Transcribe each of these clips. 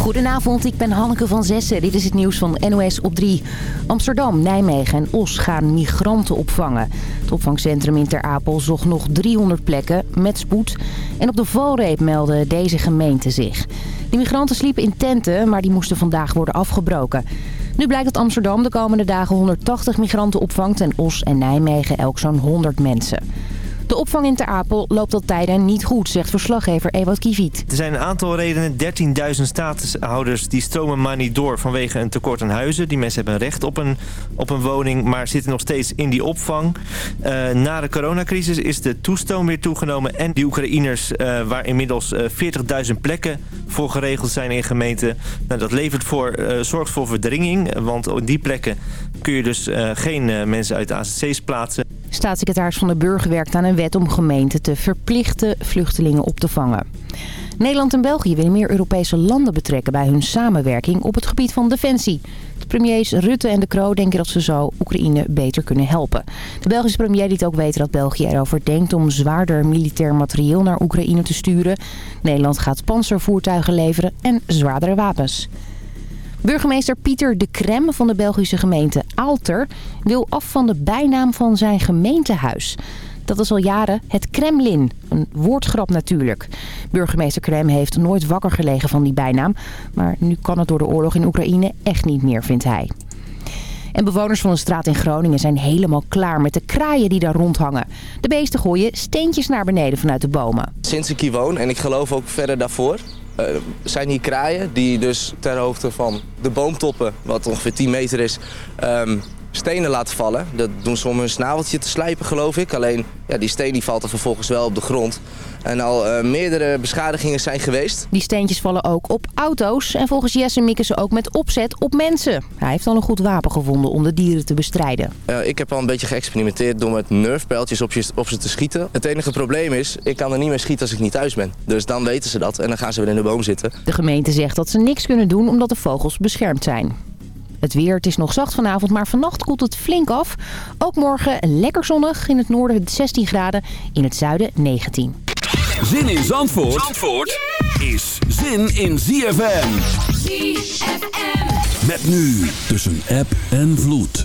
Goedenavond, ik ben Hanneke van Zessen. Dit is het nieuws van NOS op 3. Amsterdam, Nijmegen en Os gaan migranten opvangen. Het opvangcentrum in Ter Apel zocht nog 300 plekken met spoed. En op de valreep melden deze gemeenten zich. De migranten sliepen in tenten, maar die moesten vandaag worden afgebroken. Nu blijkt dat Amsterdam de komende dagen 180 migranten opvangt... en Os en Nijmegen elk zo'n 100 mensen. De opvang in Ter Apel loopt al tijden niet goed, zegt verslaggever Ewout Kiviet. Er zijn een aantal redenen. 13.000 statushouders die stromen maar niet door vanwege een tekort aan huizen. Die mensen hebben recht op een, op een woning, maar zitten nog steeds in die opvang. Uh, na de coronacrisis is de toestroom weer toegenomen. En die Oekraïners, uh, waar inmiddels uh, 40.000 plekken voor geregeld zijn in gemeenten. Nou, dat levert voor, zorgt voor verdringing, want op die plekken kun je dus geen mensen uit de AZC's plaatsen. Staatssecretaris Van de Burger werkt aan een wet om gemeenten te verplichten vluchtelingen op te vangen. Nederland en België willen meer Europese landen betrekken bij hun samenwerking op het gebied van defensie. De premiers Rutte en De Croo denken dat ze zo Oekraïne beter kunnen helpen. De Belgische premier liet ook weten dat België erover denkt om zwaarder militair materieel naar Oekraïne te sturen. Nederland gaat panzervoertuigen leveren en zwaardere wapens. Burgemeester Pieter de Krem van de Belgische gemeente Aalter wil af van de bijnaam van zijn gemeentehuis. Dat is al jaren het Kremlin. Een woordgrap natuurlijk. Burgemeester Krem heeft nooit wakker gelegen van die bijnaam. Maar nu kan het door de oorlog in Oekraïne echt niet meer, vindt hij. En bewoners van een straat in Groningen zijn helemaal klaar met de kraaien die daar rondhangen. De beesten gooien steentjes naar beneden vanuit de bomen. Sinds ik hier woon, en ik geloof ook verder daarvoor, uh, zijn hier kraaien die dus ter hoogte van de boomtoppen, wat ongeveer 10 meter is, um, stenen laten vallen. Dat doen ze om hun snaveltje te slijpen, geloof ik. Alleen ja, die steen die valt er vervolgens wel op de grond. En al uh, meerdere beschadigingen zijn geweest. Die steentjes vallen ook op auto's. En volgens Jesse mikken ze ook met opzet op mensen. Hij heeft al een goed wapen gevonden om de dieren te bestrijden. Uh, ik heb al een beetje geëxperimenteerd door met nerfpijltjes op, op ze te schieten. Het enige probleem is, ik kan er niet meer schieten als ik niet thuis ben. Dus dan weten ze dat en dan gaan ze weer in de boom zitten. De gemeente zegt dat ze niks kunnen doen omdat de vogels beschermd zijn. Het weer, het is nog zacht vanavond, maar vannacht koelt het flink af. Ook morgen lekker zonnig. In het noorden 16 graden, in het zuiden 19. Zin in Zandvoort, Zandvoort is zin in ZFM. ZFM. Met nu tussen app en vloed.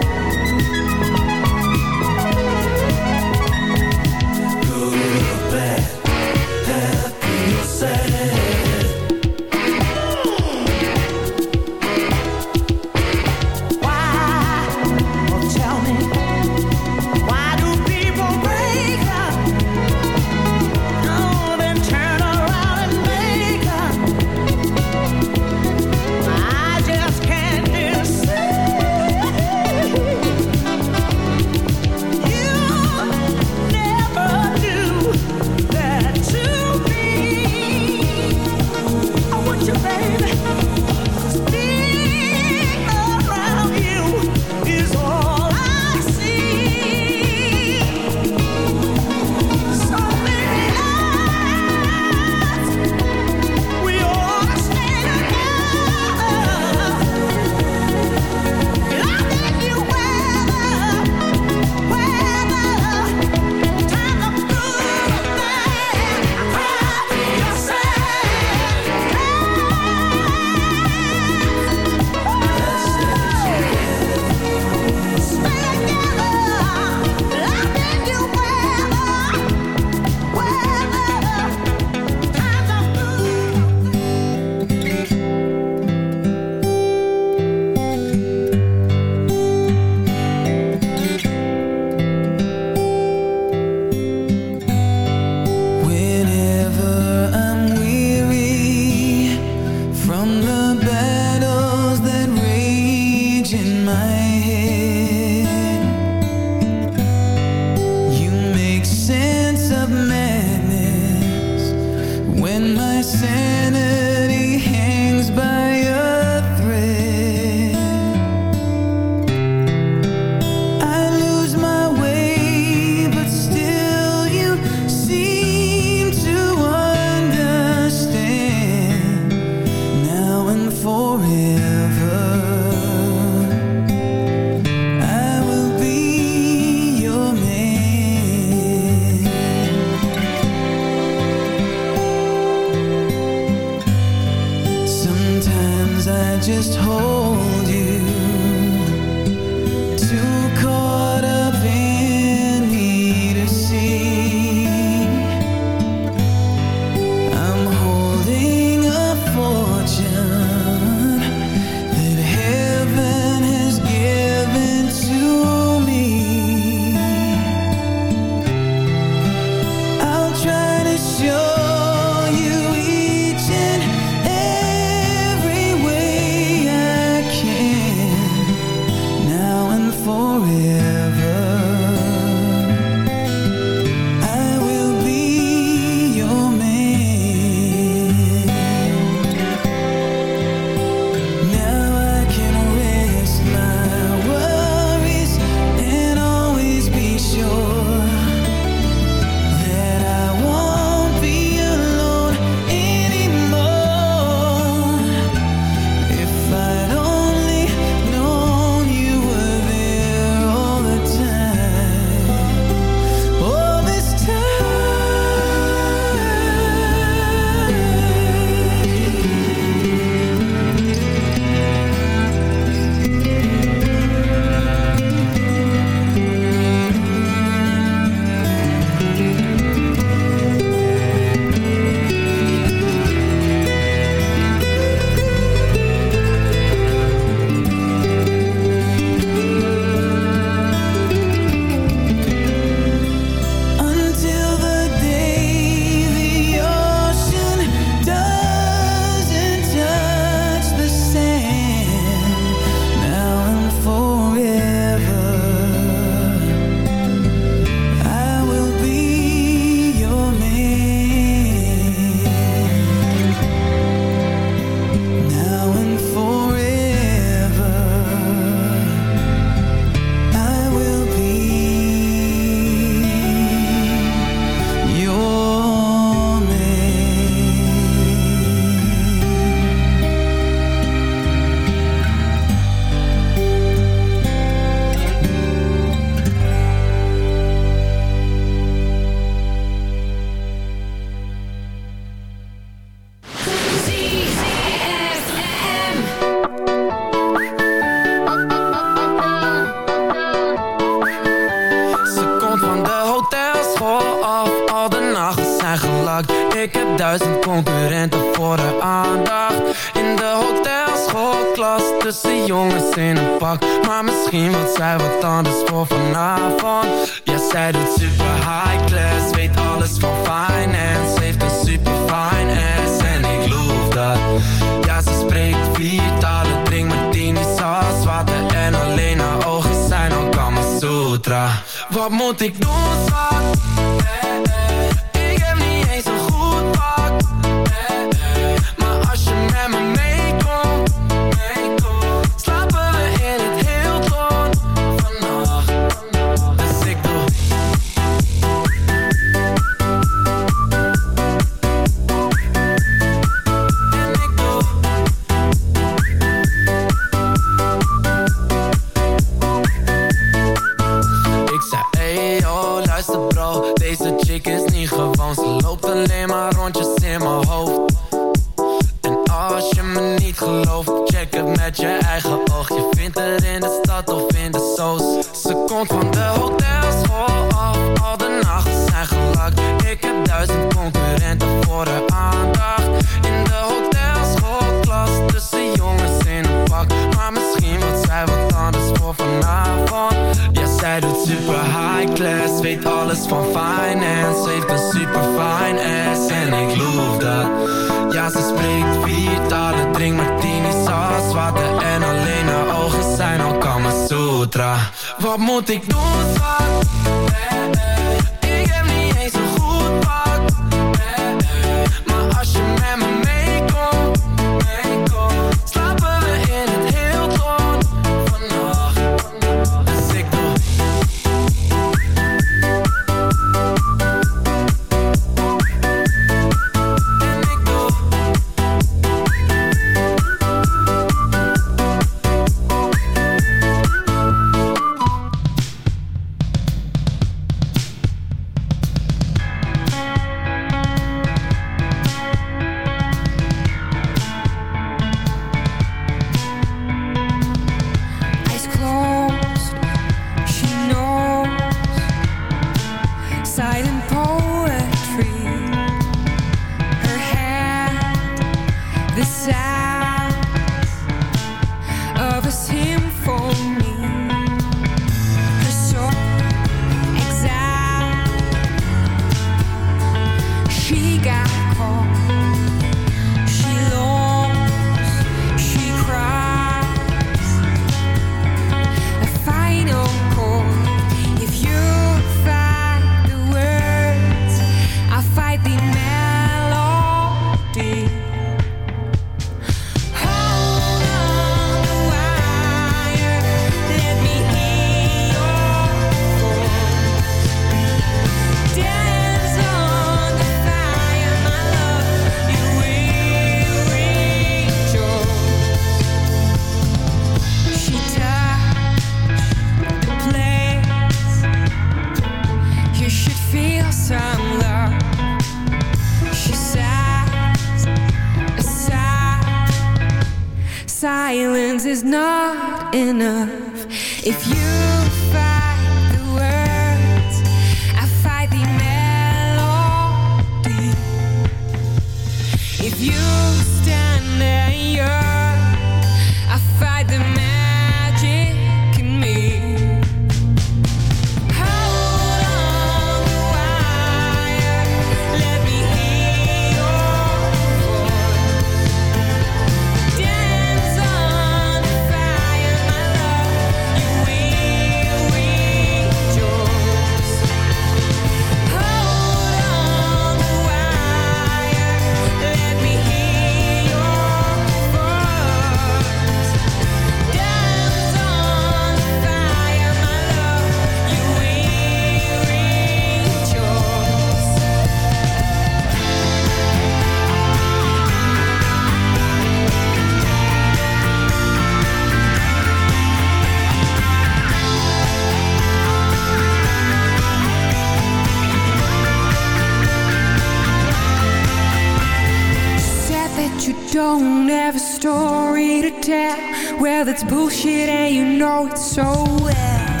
Well, that's bullshit and you know it so well.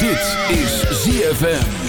Dit is ZFM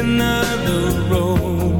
Another road.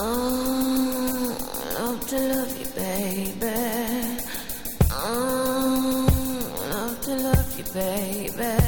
Oh, love to love you, baby. Oh, love to love you, baby.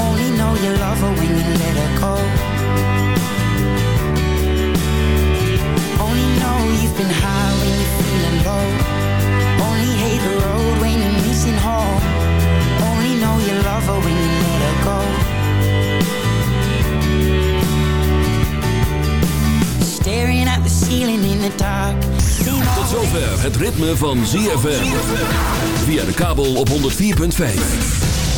Only know you love her when you let her go. Only know you've been high when you're feeling low. Only hate the road when you're missing home. Only know you love her when you let her go. Staring at the ceiling in the dark. Tot zover het ritme van ZFM. Via de kabel op 104.5.